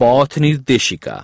পথ নির্দেশিকা।